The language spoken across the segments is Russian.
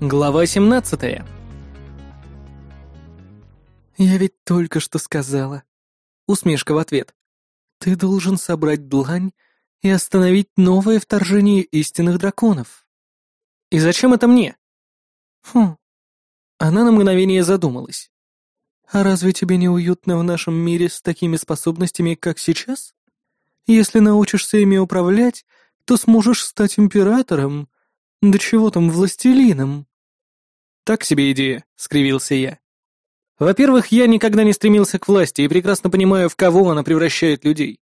Глава 17 «Я ведь только что сказала». Усмешка в ответ. «Ты должен собрать длань и остановить новое вторжение истинных драконов». «И зачем это мне?» «Хм». Она на мгновение задумалась. «А разве тебе не уютно в нашем мире с такими способностями, как сейчас? Если научишься ими управлять, то сможешь стать императором. Да чего там, властелином?» «Так себе идея», — скривился я. «Во-первых, я никогда не стремился к власти и прекрасно понимаю, в кого она превращает людей.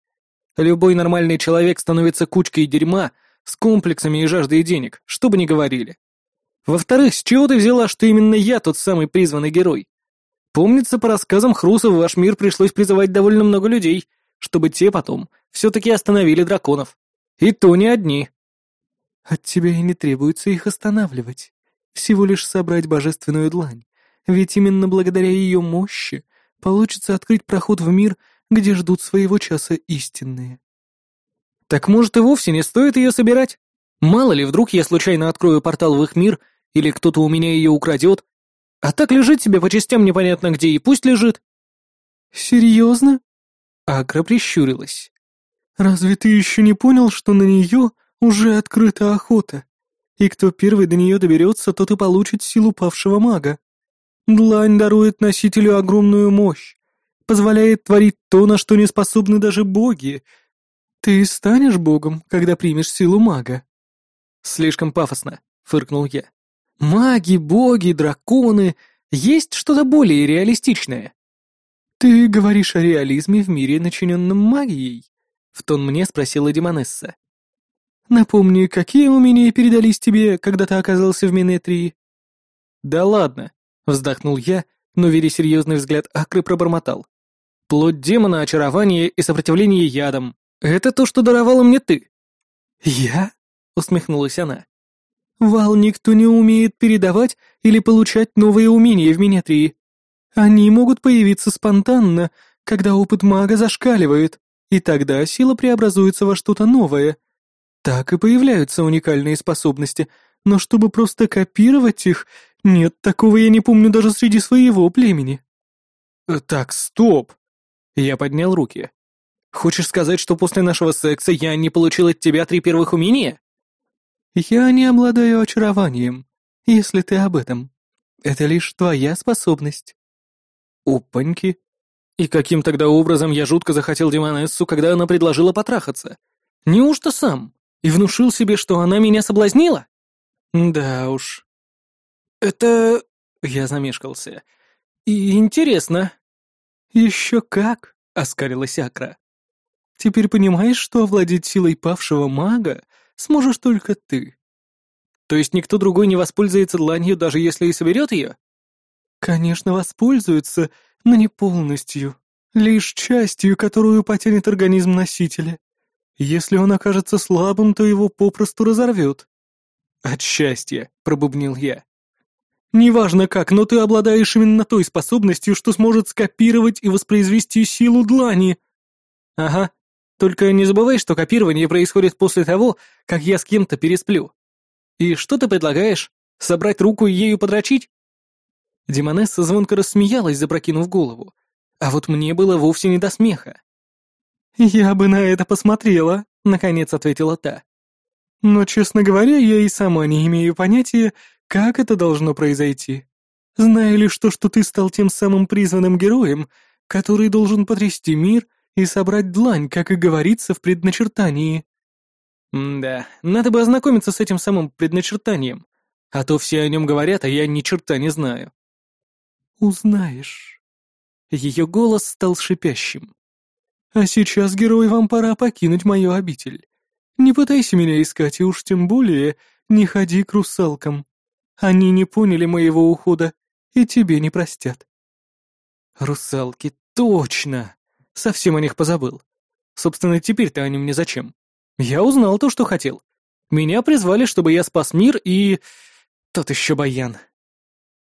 Любой нормальный человек становится кучкой дерьма с комплексами и жаждой денег, что бы ни говорили. Во-вторых, с чего ты взяла, что именно я тот самый призванный герой? Помнится, по рассказам Хруса в ваш мир пришлось призывать довольно много людей, чтобы те потом все-таки остановили драконов. И то не одни. От тебя и не требуется их останавливать. Всего лишь собрать божественную длань. Ведь именно благодаря ее мощи получится открыть проход в мир, где ждут своего часа истинные. Так может и вовсе не стоит ее собирать? Мало ли, вдруг я случайно открою портал в их мир, или кто-то у меня ее украдет. А так лежит себе по частям непонятно где, и пусть лежит. Серьезно? Акра прищурилась. Разве ты еще не понял, что на нее уже открыта охота? И кто первый до нее доберется, тот и получит силу павшего мага. Длань дарует носителю огромную мощь, позволяет творить то, на что не способны даже боги. Ты станешь богом, когда примешь силу мага. Слишком пафосно, фыркнул я. Маги, боги, драконы. Есть что-то более реалистичное. Ты говоришь о реализме в мире, начиненном магией? В тон мне спросила Демонесса. Напомни, какие умения передались тебе, когда ты оказался в Минетрии? Да ладно, вздохнул я, но, видя серьезный взгляд Акры, пробормотал. Плоть демона, очарование и сопротивление ядам. Это то, что даровала мне ты. Я? усмехнулась она. Вал никто не умеет передавать или получать новые умения в Минетрии. Они могут появиться спонтанно, когда опыт мага зашкаливает, и тогда сила преобразуется во что-то новое. Так и появляются уникальные способности, но чтобы просто копировать их, нет, такого я не помню даже среди своего племени. Э, так, стоп. Я поднял руки. Хочешь сказать, что после нашего секса я не получил от тебя три первых умения? Я не обладаю очарованием, если ты об этом. Это лишь твоя способность. Опаньки. И каким тогда образом я жутко захотел Демонессу, когда она предложила потрахаться? Неужто сам? И внушил себе, что она меня соблазнила? Да уж. Это... Я замешкался. И интересно. Еще как, оскарилась Акра. Теперь понимаешь, что овладеть силой павшего мага сможешь только ты. То есть никто другой не воспользуется дланью, даже если и соберет ее? Конечно, воспользуется, но не полностью. Лишь частью, которую потянет организм носителя. Если он окажется слабым, то его попросту разорвет. «От счастья», — пробубнил я. «Неважно как, но ты обладаешь именно той способностью, что сможет скопировать и воспроизвести силу длани». «Ага. Только не забывай, что копирование происходит после того, как я с кем-то пересплю. И что ты предлагаешь? Собрать руку и ею подрочить?» Демонесса звонко рассмеялась, запрокинув голову. А вот мне было вовсе не до смеха. «Я бы на это посмотрела», — наконец ответила та. «Но, честно говоря, я и сама не имею понятия, как это должно произойти. Знаю лишь то, что ты стал тем самым призванным героем, который должен потрясти мир и собрать длань, как и говорится в предначертании». «Да, надо бы ознакомиться с этим самым предначертанием, а то все о нем говорят, а я ни черта не знаю». «Узнаешь». Ее голос стал шипящим. «А сейчас, герой, вам пора покинуть мою обитель. Не пытайся меня искать, и уж тем более не ходи к русалкам. Они не поняли моего ухода и тебе не простят». «Русалки, точно! Совсем о них позабыл. Собственно, теперь-то они мне зачем? Я узнал то, что хотел. Меня призвали, чтобы я спас мир и... Тот еще баян.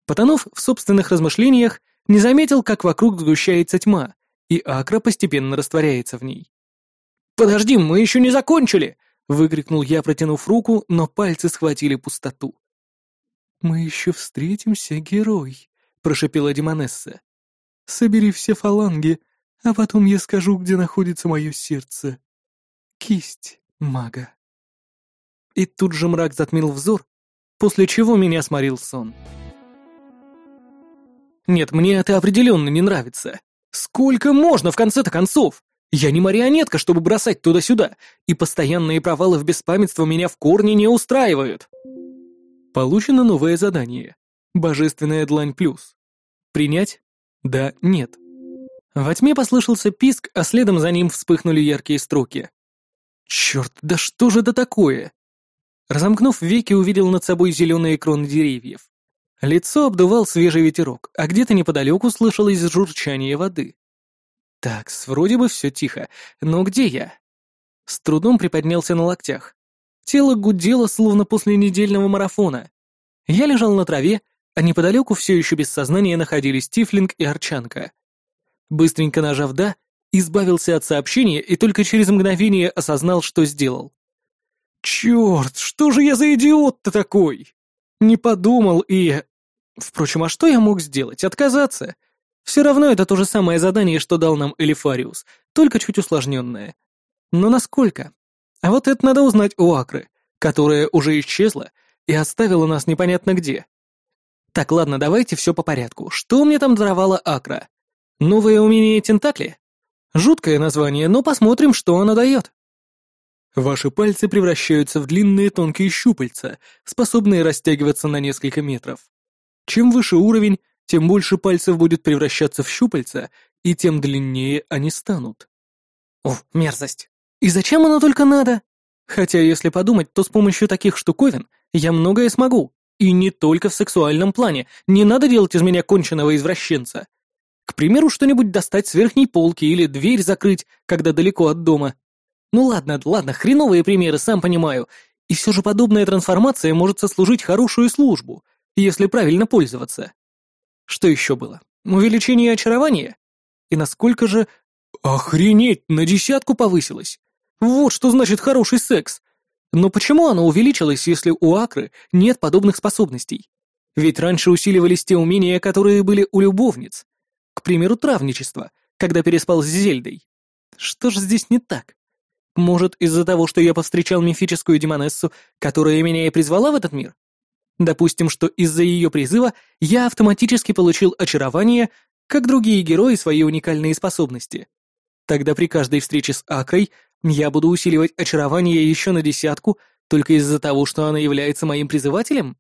Потонув в собственных размышлениях, не заметил, как вокруг сгущается тьма, и Акра постепенно растворяется в ней. «Подожди, мы еще не закончили!» — выкрикнул я, протянув руку, но пальцы схватили пустоту. «Мы еще встретимся, герой», — прошепела Демонесса. «Собери все фаланги, а потом я скажу, где находится мое сердце. Кисть мага». И тут же мрак затмил взор, после чего меня сморил сон. Нет, мне это определенно не нравится. Сколько можно в конце-то концов? Я не марионетка, чтобы бросать туда-сюда, и постоянные провалы в беспамятство меня в корне не устраивают. Получено новое задание. Божественная длань плюс. Принять? Да, нет. Во тьме послышался писк, а следом за ним вспыхнули яркие строки. Черт, да что же это такое? Разомкнув веки, увидел над собой зеленые кроны деревьев. Лицо обдувал свежий ветерок, а где-то неподалеку слышалось журчание воды. Так, вроде бы все тихо, но где я? С трудом приподнялся на локтях. Тело гудело, словно после недельного марафона. Я лежал на траве, а неподалеку все еще без сознания находились Тифлинг и Арчанка. Быстренько нажав «да», избавился от сообщения и только через мгновение осознал, что сделал. «Черт, что же я за идиот-то такой?» Не подумал и... Впрочем, а что я мог сделать? Отказаться? Все равно это то же самое задание, что дал нам Элифариус, только чуть усложненное. Но насколько? А вот это надо узнать у Акры, которая уже исчезла и оставила нас непонятно где. Так, ладно, давайте все по порядку. Что мне там даровала Акра? Новое умение Тентакли? Жуткое название, но посмотрим, что оно дает. Ваши пальцы превращаются в длинные тонкие щупальца, способные растягиваться на несколько метров. Чем выше уровень, тем больше пальцев будет превращаться в щупальца, и тем длиннее они станут. О, мерзость. И зачем оно только надо? Хотя, если подумать, то с помощью таких штуковин я многое смогу. И не только в сексуальном плане. Не надо делать из меня конченого извращенца. К примеру, что-нибудь достать с верхней полки или дверь закрыть, когда далеко от дома. Ну ладно, ладно, хреновые примеры, сам понимаю. И все же подобная трансформация может сослужить хорошую службу, если правильно пользоваться. Что еще было? Увеличение очарования? И насколько же... Охренеть, на десятку повысилось! Вот что значит хороший секс! Но почему оно увеличилось, если у Акры нет подобных способностей? Ведь раньше усиливались те умения, которые были у любовниц. К примеру, травничество, когда переспал с Зельдой. Что же здесь не так? Может, из-за того, что я повстречал мифическую демонессу, которая меня и призвала в этот мир? Допустим, что из-за ее призыва я автоматически получил очарование, как другие герои свои уникальные способности. Тогда при каждой встрече с Акрой я буду усиливать очарование еще на десятку, только из-за того, что она является моим призывателем?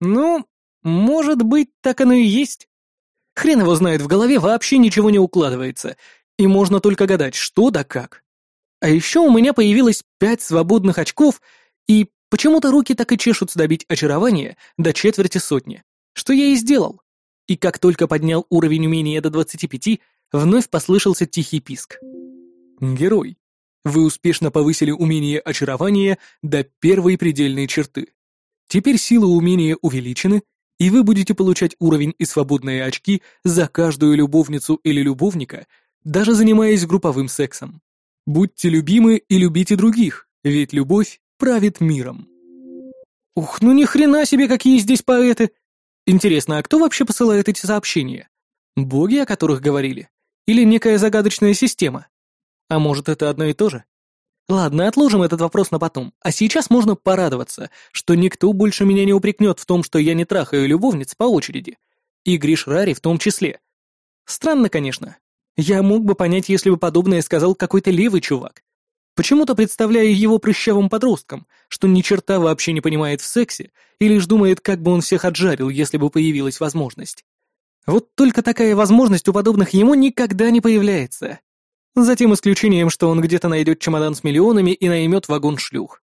Ну, может быть, так оно и есть. Хрен его знает, в голове вообще ничего не укладывается, и можно только гадать, что да как. А еще у меня появилось пять свободных очков, и Почему-то руки так и чешутся добить очарование до четверти сотни, что я и сделал. И как только поднял уровень умения до 25, вновь послышался тихий писк. Герой. Вы успешно повысили умение очарования до первой предельной черты. Теперь силы умения увеличены, и вы будете получать уровень и свободные очки за каждую любовницу или любовника, даже занимаясь групповым сексом. Будьте любимы и любите других, ведь любовь правит миром. Ух, ну ни хрена себе, какие здесь поэты! Интересно, а кто вообще посылает эти сообщения? Боги, о которых говорили? Или некая загадочная система? А может, это одно и то же? Ладно, отложим этот вопрос на потом. А сейчас можно порадоваться, что никто больше меня не упрекнет в том, что я не трахаю любовниц по очереди. И Гриш Рари в том числе. Странно, конечно. Я мог бы понять, если бы подобное сказал какой-то левый чувак. Почему-то представляю его прыщавым подростком, что ни черта вообще не понимает в сексе и лишь думает, как бы он всех отжарил, если бы появилась возможность. Вот только такая возможность у подобных ему никогда не появляется. За тем исключением, что он где-то найдет чемодан с миллионами и наймет вагон шлюх.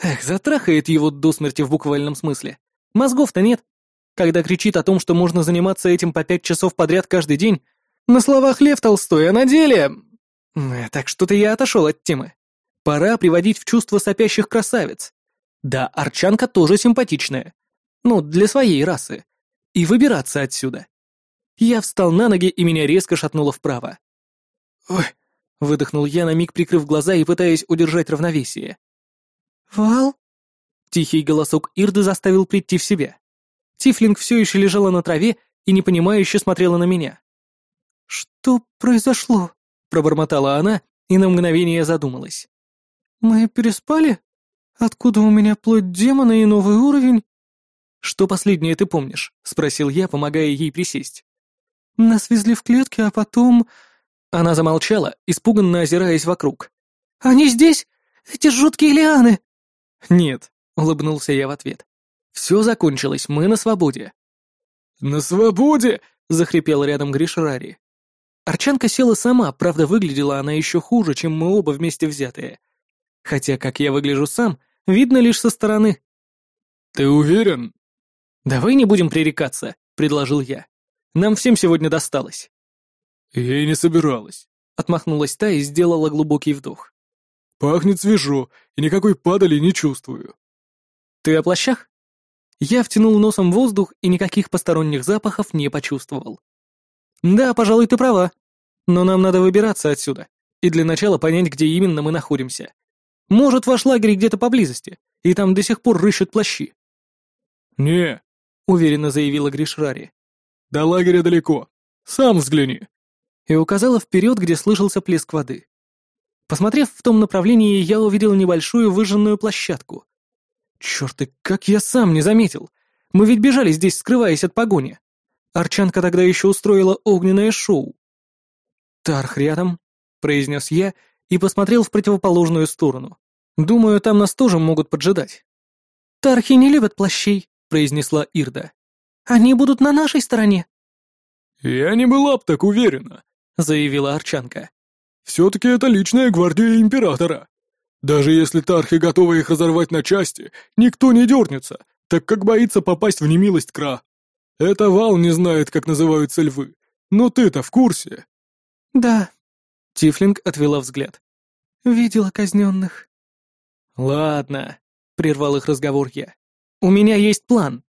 Эх, затрахает его до смерти в буквальном смысле. Мозгов-то нет. Когда кричит о том, что можно заниматься этим по пять часов подряд каждый день, на словах Лев Толстой, а на деле... Так что-то я отошел от темы. Пора приводить в чувство сопящих красавиц. Да, Арчанка тоже симпатичная. Ну, для своей расы. И выбираться отсюда. Я встал на ноги, и меня резко шатнуло вправо. «Ой!» — выдохнул я, на миг прикрыв глаза и пытаясь удержать равновесие. «Вал?» Тихий голосок Ирды заставил прийти в себя. Тифлинг все еще лежала на траве и непонимающе смотрела на меня. «Что произошло?» — пробормотала она и на мгновение задумалась. «Мы переспали? Откуда у меня плоть демона и новый уровень?» «Что последнее ты помнишь?» — спросил я, помогая ей присесть. «Нас везли в клетке, а потом...» Она замолчала, испуганно озираясь вокруг. «Они здесь? Эти жуткие лианы!» «Нет», — улыбнулся я в ответ. «Все закончилось, мы на свободе». «На свободе!» — захрипел рядом Гришрари. Арчанка села сама, правда, выглядела она еще хуже, чем мы оба вместе взятые. Хотя, как я выгляжу сам, видно лишь со стороны. «Ты уверен?» «Давай не будем пререкаться», — предложил я. «Нам всем сегодня досталось». «Я и не собиралась», — отмахнулась та и сделала глубокий вдох. «Пахнет свежо, и никакой падали не чувствую». «Ты о плащах?» Я втянул носом воздух и никаких посторонних запахов не почувствовал. «Да, пожалуй, ты права. Но нам надо выбираться отсюда, и для начала понять, где именно мы находимся. Может, ваш лагерь где-то поблизости, и там до сих пор рыщут плащи». «Не», — уверенно заявила Гришрари. «До лагеря далеко. Сам взгляни». И указала вперед, где слышался плеск воды. Посмотрев в том направлении, я увидел небольшую выжженную площадку. Черт, и как я сам не заметил! Мы ведь бежали здесь, скрываясь от погони. Арчанка тогда еще устроила огненное шоу. «Тарх рядом», — произнес я и посмотрел в противоположную сторону. «Думаю, там нас тоже могут поджидать». «Тархи не любят плащей», — произнесла Ирда. «Они будут на нашей стороне». «Я не была б так уверена», — заявила Арчанка. «Все-таки это личная гвардия Императора. Даже если Тархи готовы их разорвать на части, никто не дернется, так как боится попасть в немилость Кра. Это Вал не знает, как называются львы. Но ты-то в курсе?» «Да». Тифлинг отвела взгляд. «Видела казненных». «Ладно», — прервал их разговор я. «У меня есть план».